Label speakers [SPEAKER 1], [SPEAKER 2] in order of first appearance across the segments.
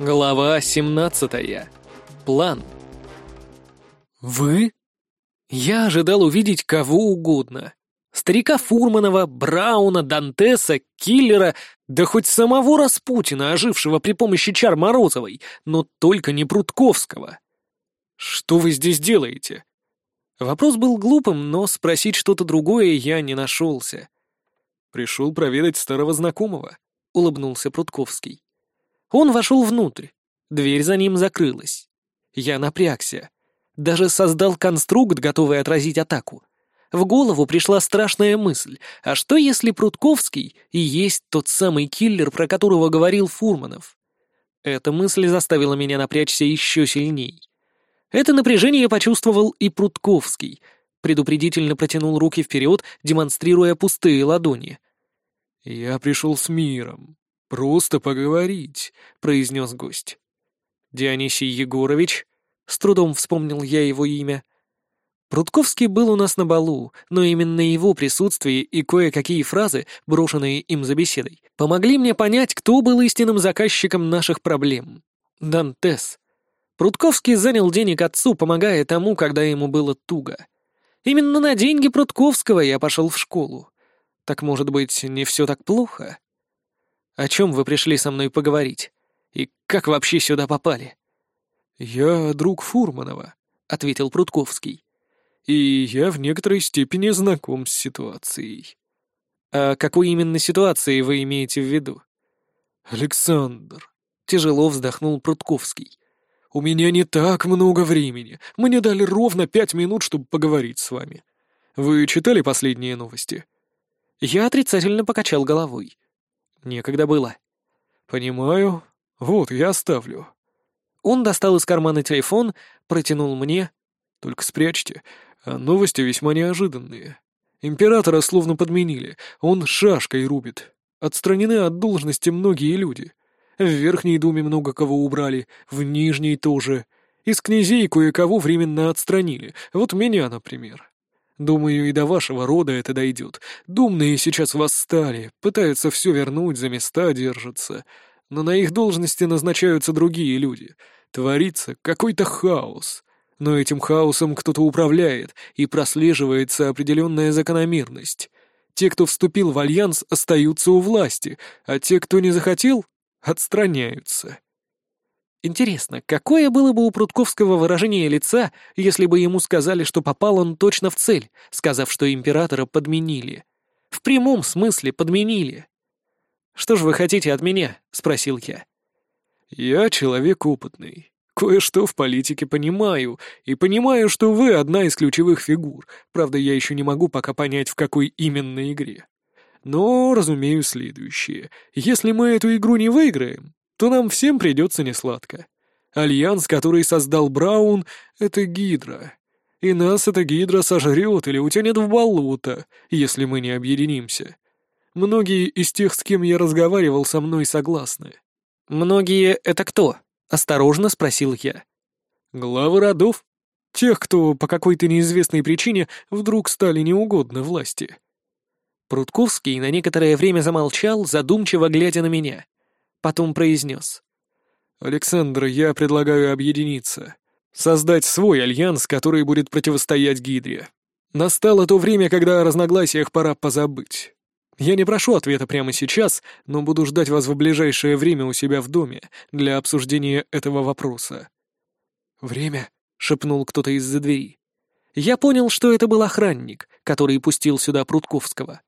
[SPEAKER 1] Глава 17. План. Вы? Я ожидал увидеть кого угодно. Старика Фурманова, Брауна, Дантеса, Киллера, да хоть самого Распутина, ожившего при помощи чар Морозовой, но только не Прутковского. Что вы здесь делаете? Вопрос был глупым, но спросить что-то другое я не нашелся. Пришел проведать старого знакомого, улыбнулся Прутковский. Он вошел внутрь. Дверь за ним закрылась. Я напрягся. Даже создал конструкт, готовый отразить атаку. В голову пришла страшная мысль. А что, если Прутковский и есть тот самый киллер, про которого говорил Фурманов? Эта мысль заставила меня напрячься еще сильней. Это напряжение почувствовал и Прутковский. Предупредительно протянул руки вперед, демонстрируя пустые ладони. «Я пришел с миром», «Просто поговорить», — произнес гость. «Дионисий Егорович?» — с трудом вспомнил я его имя. Прудковский был у нас на балу, но именно его присутствие и кое-какие фразы, брошенные им за беседой, помогли мне понять, кто был истинным заказчиком наших проблем. Дантес. Прудковский занял денег отцу, помогая тому, когда ему было туго. Именно на деньги Прудковского я пошел в школу. Так, может быть, не все так плохо? О чем вы пришли со мной поговорить? И как вообще сюда попали?»
[SPEAKER 2] «Я друг Фурманова», — ответил Прутковский. «И я в некоторой степени знаком с ситуацией».
[SPEAKER 1] «А какой именно ситуации вы имеете в виду?»
[SPEAKER 2] «Александр», — тяжело вздохнул Прутковский. «У меня не так много времени. Мне дали ровно пять минут, чтобы поговорить с вами. Вы читали последние новости?»
[SPEAKER 1] Я отрицательно покачал головой.
[SPEAKER 2] Некогда было. Понимаю. Вот, я оставлю.
[SPEAKER 1] Он достал из кармана телефон, протянул мне.
[SPEAKER 2] Только спрячьте. А новости весьма неожиданные. Императора словно подменили. Он шашкой рубит. Отстранены от должности многие люди. В Верхней Думе много кого убрали, в Нижней тоже. Из князей кое-кого временно отстранили. Вот меня, например. Думаю, и до вашего рода это дойдет. Думные сейчас восстали, пытаются все вернуть, за места держатся. Но на их должности назначаются другие люди. Творится какой-то хаос. Но этим хаосом кто-то управляет, и прослеживается определенная закономерность. Те, кто вступил в альянс, остаются у власти, а те, кто не захотел, отстраняются.
[SPEAKER 1] Интересно, какое было бы у Прудковского выражение лица, если бы ему сказали, что попал он точно в цель, сказав, что императора подменили? В прямом смысле подменили. «Что же вы хотите от меня?» — спросил я.
[SPEAKER 2] «Я человек опытный. Кое-что в политике понимаю, и понимаю, что вы одна из ключевых фигур. Правда, я еще не могу пока понять, в какой именно игре. Но разумею следующее. Если мы эту игру не выиграем, то нам всем придется несладко. Альянс, который создал Браун, — это Гидра. И нас эта Гидра сожрет или утянет в болото, если мы не объединимся. Многие из тех, с кем я разговаривал, со мной согласны.
[SPEAKER 1] «Многие — это кто?» — осторожно спросил я.
[SPEAKER 2] «Главы родов. Тех, кто по какой-то неизвестной причине вдруг стали неугодны власти».
[SPEAKER 1] Прутковский на некоторое время замолчал, задумчиво глядя на меня. Потом произнес.
[SPEAKER 2] «Александр, я предлагаю объединиться. Создать свой альянс, который будет противостоять Гидре. Настало то время, когда о разногласиях пора позабыть. Я не прошу ответа прямо сейчас, но буду ждать вас в ближайшее время у себя в доме для обсуждения этого вопроса».
[SPEAKER 1] «Время?» — шепнул кто-то из-за двери. Я понял, что это был охранник, который пустил сюда Прутковского.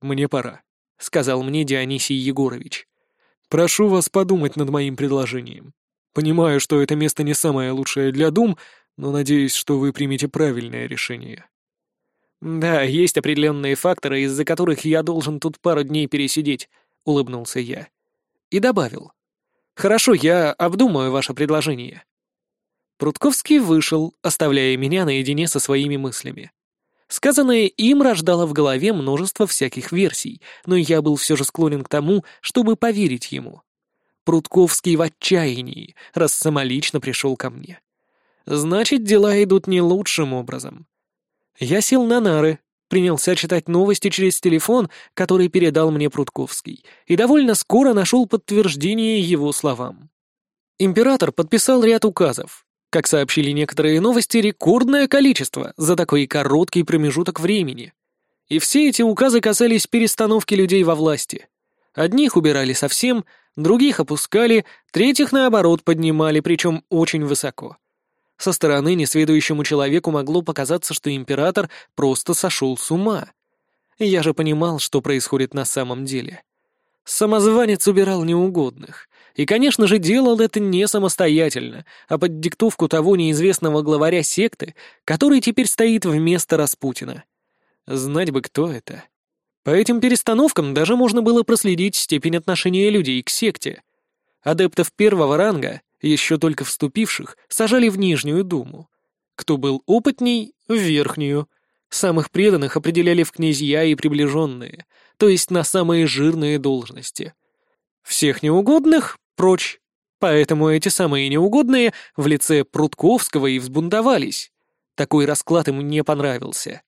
[SPEAKER 2] «Мне пора», — сказал мне Дионисий Егорович.
[SPEAKER 1] Прошу вас подумать над моим предложением. Понимаю, что это место не самое лучшее для дум, но надеюсь, что вы примете правильное решение. Да, есть определенные факторы, из-за которых я должен тут пару дней пересидеть, улыбнулся я. И добавил. Хорошо, я обдумаю ваше предложение. Прутковский вышел, оставляя меня наедине со своими мыслями. Сказанное им рождало в голове множество всяких версий, но я был все же склонен к тому, чтобы поверить ему. Прутковский в отчаянии, раз самолично пришел ко мне. Значит, дела идут не лучшим образом. Я сел на нары, принялся читать новости через телефон, который передал мне Прутковский, и довольно скоро нашел подтверждение его словам. Император подписал ряд указов. Как сообщили некоторые новости, рекордное количество за такой короткий промежуток времени. И все эти указы касались перестановки людей во власти. Одних убирали совсем, других опускали, третьих, наоборот, поднимали, причем очень высоко. Со стороны несведущему человеку могло показаться, что император просто сошел с ума. Я же понимал, что происходит на самом деле. Самозванец убирал неугодных. И, конечно же, делал это не самостоятельно, а под диктовку того неизвестного главаря секты, который теперь стоит вместо Распутина. Знать бы, кто это. По этим перестановкам даже можно было проследить степень отношения людей к секте. Адептов первого ранга, еще только вступивших, сажали в Нижнюю Думу. Кто был опытней — в Верхнюю. Самых преданных определяли в князья и приближенные, то есть на самые жирные должности. Всех неугодных — прочь. Поэтому эти самые неугодные в лице Прутковского и взбунтовались. Такой расклад им не понравился.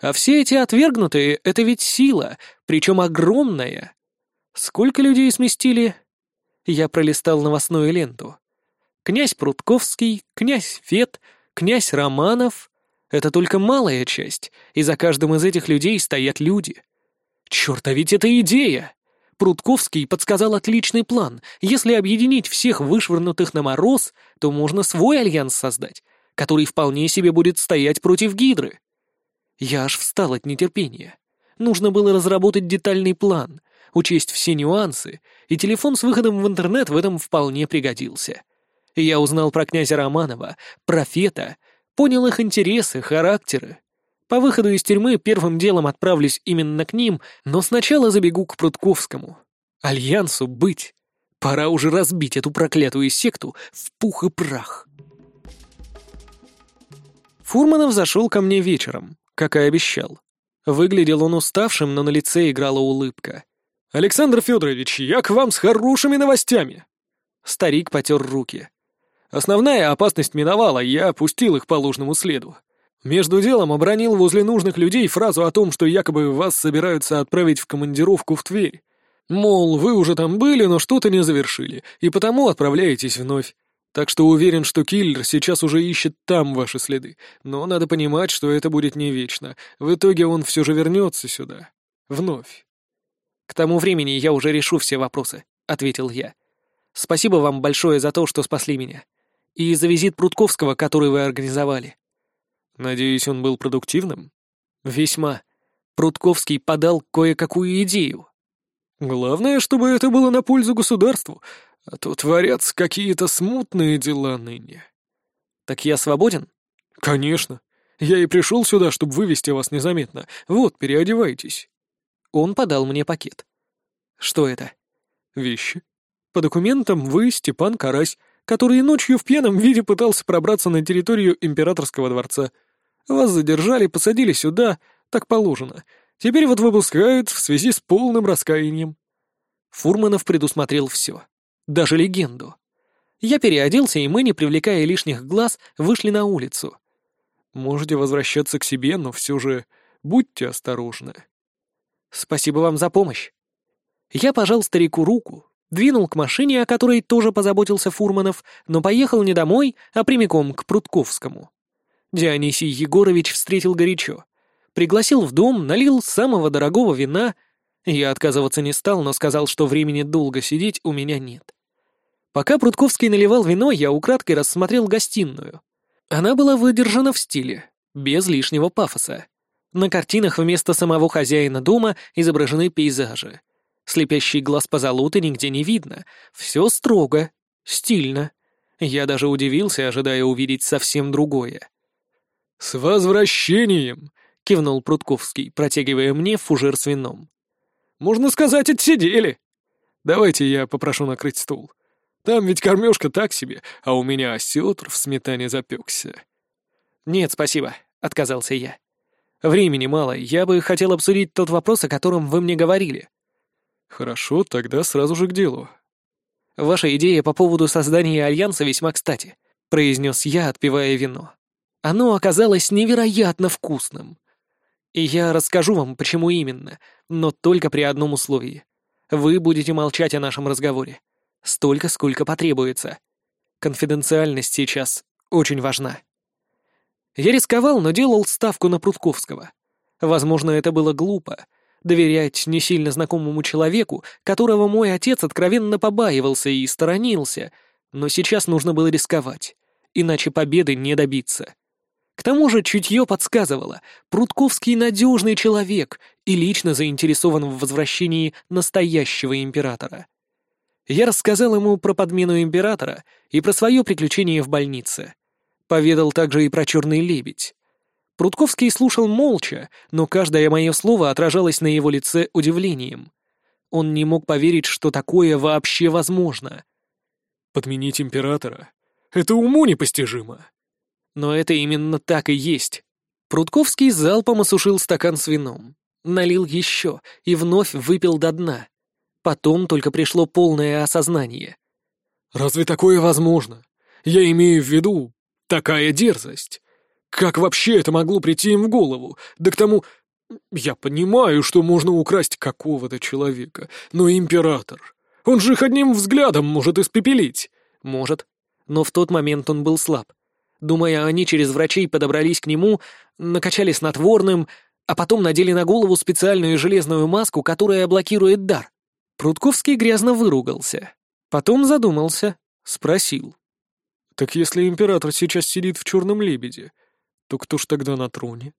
[SPEAKER 1] А все эти отвергнутые — это ведь сила, причем огромная. Сколько людей сместили? Я пролистал новостную ленту. Князь Прутковский, князь Фет, князь Романов — это только малая часть, и за каждым из этих людей стоят люди. Черт, а ведь это идея! Прутковский подсказал отличный план. Если объединить всех вышвырнутых на мороз, то можно свой альянс создать, который вполне себе будет стоять против Гидры. Я аж встал от нетерпения. Нужно было разработать детальный план, учесть все нюансы, и телефон с выходом в интернет в этом вполне пригодился. Я узнал про князя Романова, про Фета, понял их интересы, характеры. По выходу из тюрьмы первым делом отправлюсь именно к ним, но сначала забегу к Прудковскому. Альянсу быть. Пора уже разбить эту проклятую секту в пух и прах. Фурманов зашел ко мне вечером, как и обещал. Выглядел он уставшим, но на лице играла улыбка.
[SPEAKER 2] «Александр Федорович, я к вам с хорошими новостями!»
[SPEAKER 1] Старик потер руки.
[SPEAKER 2] «Основная опасность миновала, я опустил их по ложному следу. Между делом обронил возле нужных людей фразу о том, что якобы вас собираются отправить в командировку в Тверь. Мол, вы уже там были, но что-то не завершили, и потому отправляетесь вновь. Так что уверен, что киллер сейчас уже ищет там ваши следы. Но надо понимать, что это будет не вечно. В итоге он все же вернется сюда. Вновь.
[SPEAKER 1] «К тому времени я уже решу все вопросы», — ответил я. «Спасибо вам большое за то, что спасли меня. И за визит Прутковского, который вы организовали.
[SPEAKER 2] Надеюсь, он был продуктивным?
[SPEAKER 1] Весьма. Прутковский подал кое-какую идею.
[SPEAKER 2] Главное, чтобы это было на пользу государству, а то творятся какие-то смутные дела ныне.
[SPEAKER 1] Так я свободен?
[SPEAKER 2] Конечно. Я и пришел сюда, чтобы вывести вас незаметно. Вот, переодевайтесь.
[SPEAKER 1] Он подал мне пакет. Что это?
[SPEAKER 2] Вещи. По документам вы Степан Карась, который ночью в пьяном виде пытался пробраться на территорию императорского дворца — вас задержали, посадили сюда, так положено. Теперь вот выпускают в связи с полным раскаянием».
[SPEAKER 1] Фурманов предусмотрел все. Даже легенду. Я переоделся, и мы, не привлекая лишних глаз, вышли на улицу.
[SPEAKER 2] «Можете возвращаться к себе, но все же будьте осторожны».
[SPEAKER 1] «Спасибо вам за помощь». Я пожал старику руку, двинул к машине, о которой тоже позаботился Фурманов, но поехал не домой, а прямиком к Прутковскому. Дионисий Егорович встретил горячо. Пригласил в дом, налил самого дорогого вина. Я отказываться не стал, но сказал, что времени долго сидеть у меня нет. Пока Прудковский наливал вино, я украдкой рассмотрел гостиную. Она была выдержана в стиле, без лишнего пафоса. На картинах вместо самого хозяина дома изображены пейзажи. Слепящий глаз позолоты нигде не видно. Все строго, стильно. Я даже удивился, ожидая увидеть совсем другое.
[SPEAKER 2] «С возвращением!» — кивнул Прутковский, протягивая мне фужер с вином. «Можно сказать, отсидели. Давайте я попрошу накрыть стол. Там ведь кормежка так себе, а у меня осетр в сметане запекся».
[SPEAKER 1] «Нет, спасибо», — отказался я. «Времени мало, я бы хотел обсудить тот вопрос, о котором вы мне говорили».
[SPEAKER 2] «Хорошо, тогда сразу же к делу».
[SPEAKER 1] «Ваша идея по поводу создания альянса весьма кстати», — произнес я, отпивая вино. Оно оказалось невероятно вкусным. И я расскажу вам, почему именно, но только при одном условии. Вы будете молчать о нашем разговоре. Столько, сколько потребуется. Конфиденциальность сейчас очень важна. Я рисковал, но делал ставку на Прутковского. Возможно, это было глупо — доверять не сильно знакомому человеку, которого мой отец откровенно побаивался и сторонился, но сейчас нужно было рисковать, иначе победы не добиться. К тому же чутье подсказывало, Прутковский надежный человек и лично заинтересован в возвращении настоящего императора. Я рассказал ему про подмену императора и про свое приключение в больнице. Поведал также и про черный лебедь. Прутковский слушал молча, но каждое мое слово отражалось на его лице удивлением. Он не мог поверить, что такое вообще возможно.
[SPEAKER 2] «Подменить императора? Это уму непостижимо!»
[SPEAKER 1] Но это именно так и есть. Прутковский залпом осушил стакан с вином, налил еще и вновь выпил до дна. Потом только пришло полное осознание.
[SPEAKER 2] «Разве такое возможно? Я имею в виду, такая дерзость. Как вообще это могло прийти им в голову? Да к тому... Я понимаю, что можно украсть какого-то человека, но император... Он же их одним взглядом может испепелить.
[SPEAKER 1] Может. Но в тот момент он был слаб. Думая, они через врачей подобрались к нему, накачали снотворным, а потом надели на голову специальную железную маску, которая блокирует дар. Прутковский грязно выругался. Потом задумался, спросил.
[SPEAKER 2] «Так если император сейчас сидит в черном лебеде, то кто ж тогда на троне?»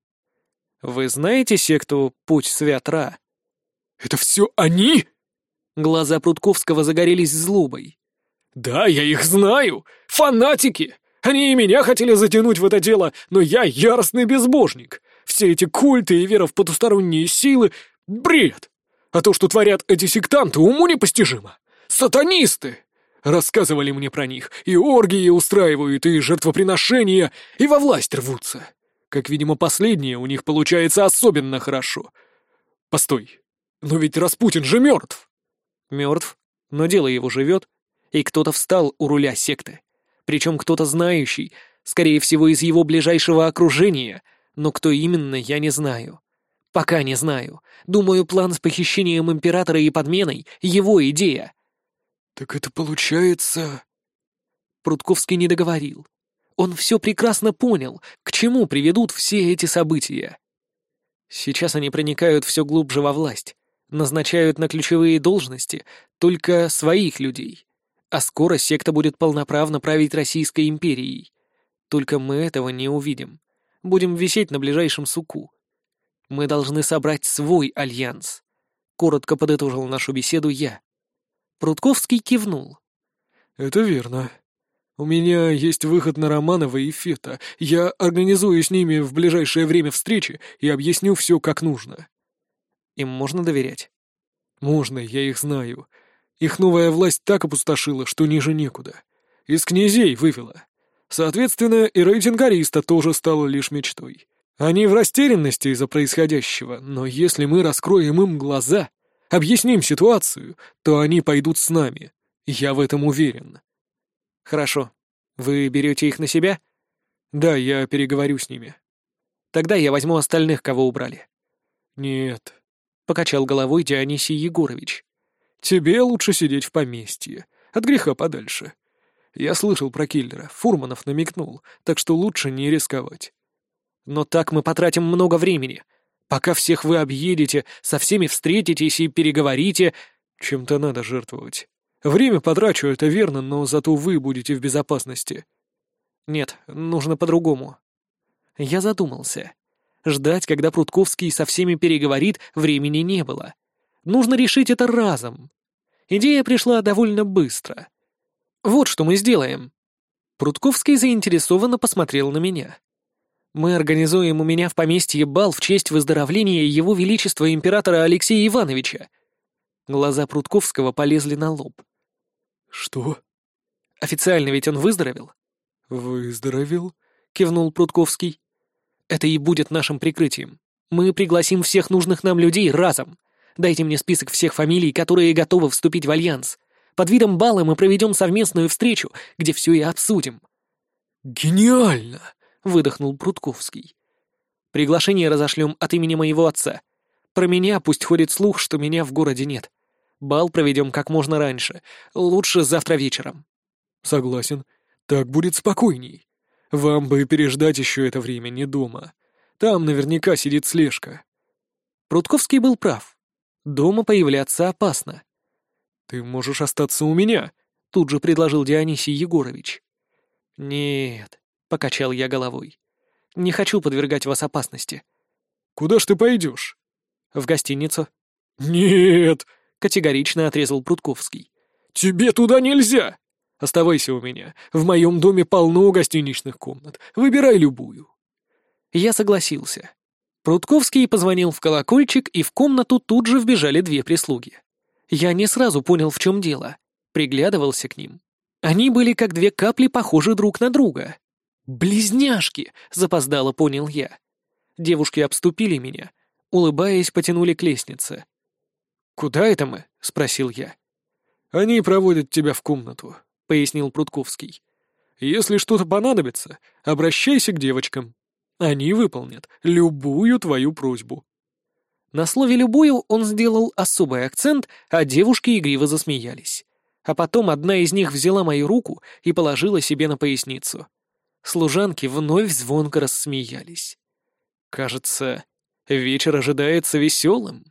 [SPEAKER 1] «Вы знаете секту Путь Святра?»
[SPEAKER 2] «Это все они?»
[SPEAKER 1] Глаза Прутковского загорелись злобой.
[SPEAKER 2] «Да, я их знаю! Фанатики! Они и меня хотели затянуть в это дело, но я яростный безбожник. Все эти культы и вера в потусторонние силы — бред. А то, что творят эти сектанты, уму непостижимо. Сатанисты! Рассказывали мне про них, и оргии устраивают, и жертвоприношения, и во власть рвутся. Как, видимо, последнее у них получается особенно хорошо. Постой, но ведь Распутин же мертв.
[SPEAKER 1] Мертв, но дело его живет, и кто-то встал у руля секты. Причем кто-то знающий, скорее всего, из его ближайшего окружения, но кто именно, я не знаю. Пока не знаю. Думаю, план с похищением императора и подменой — его идея.
[SPEAKER 2] «Так это получается...»
[SPEAKER 1] Прутковский не договорил. Он все прекрасно понял, к чему приведут все эти события. Сейчас они проникают все глубже во власть, назначают на ключевые должности только своих людей. А скоро секта будет полноправно править Российской империей. Только мы этого не увидим. Будем висеть на ближайшем суку. Мы должны собрать свой альянс. Коротко подытожил нашу беседу я. Прутковский кивнул.
[SPEAKER 2] «Это верно. У меня есть выход на Романова и Фета. Я организую с ними в ближайшее время встречи и объясню все как нужно».
[SPEAKER 1] «Им можно доверять?»
[SPEAKER 2] «Можно, я их знаю. Их новая власть так опустошила, что ниже некуда. Из князей вывела. Соответственно, и рейтинг Ариста тоже стал лишь мечтой. Они в растерянности из-за происходящего, но если мы раскроем им глаза, объясним ситуацию, то они пойдут с нами. Я в этом уверен.
[SPEAKER 1] Хорошо. Вы берете их на себя?
[SPEAKER 2] Да, я переговорю с ними.
[SPEAKER 1] Тогда я возьму остальных, кого убрали.
[SPEAKER 2] Нет.
[SPEAKER 1] Покачал головой Дионисий Егорович.
[SPEAKER 2] Тебе лучше сидеть в поместье, от греха подальше. Я слышал про киллера, Фурманов намекнул, так что лучше не рисковать.
[SPEAKER 1] Но так мы потратим много времени. Пока всех вы объедете, со всеми встретитесь и переговорите,
[SPEAKER 2] чем-то надо жертвовать. Время потрачу, это верно, но зато вы будете в безопасности.
[SPEAKER 1] Нет, нужно по-другому. Я задумался. Ждать, когда Прутковский со всеми переговорит, времени не было. Нужно решить это разом. Идея пришла довольно быстро. Вот что мы сделаем. Прутковский заинтересованно посмотрел на меня. Мы организуем у меня в поместье бал в честь выздоровления Его Величества императора Алексея Ивановича. Глаза Прутковского полезли на лоб.
[SPEAKER 2] «Что?»
[SPEAKER 1] «Официально ведь он выздоровел?»
[SPEAKER 2] «Выздоровел?»
[SPEAKER 1] — кивнул Прутковский. «Это и будет нашим прикрытием. Мы пригласим всех нужных нам людей разом. Дайте мне список всех фамилий, которые готовы вступить в альянс. Под видом бала мы проведем совместную встречу, где все и обсудим».
[SPEAKER 2] «Гениально!»
[SPEAKER 1] — выдохнул Прутковский. «Приглашение разошлем от имени моего отца. Про меня пусть ходит слух, что меня в городе нет. Бал проведем как можно раньше, лучше завтра вечером».
[SPEAKER 2] «Согласен. Так будет спокойней. Вам бы переждать еще это время не дома. Там наверняка сидит слежка».
[SPEAKER 1] Прутковский был прав. Дома появляться опасно.
[SPEAKER 2] «Ты можешь остаться у меня», — тут же предложил Дионисий Егорович.
[SPEAKER 1] «Нет», — покачал я головой. «Не хочу подвергать вас опасности».
[SPEAKER 2] «Куда ж ты пойдешь?»
[SPEAKER 1] «В гостиницу».
[SPEAKER 2] «Нет», —
[SPEAKER 1] категорично отрезал Прутковский.
[SPEAKER 2] «Тебе туда нельзя! Оставайся у меня. В моем доме полно гостиничных комнат. Выбирай любую».
[SPEAKER 1] Я согласился. Прутковский позвонил в колокольчик, и в комнату тут же вбежали две прислуги. Я не сразу понял, в чем дело. Приглядывался к ним. Они были как две капли похожи друг на друга. «Близняшки!» — запоздало понял я. Девушки обступили меня, улыбаясь, потянули к лестнице. «Куда это мы?» — спросил я.
[SPEAKER 2] «Они проводят тебя в комнату», — пояснил Прутковский. «Если что-то понадобится, обращайся к девочкам. Они выполнят любую твою просьбу».
[SPEAKER 1] На слове «любую» он сделал особый акцент, а девушки игриво засмеялись. А потом одна из них взяла мою руку и положила себе на поясницу. Служанки вновь звонко рассмеялись. Кажется, вечер ожидается веселым.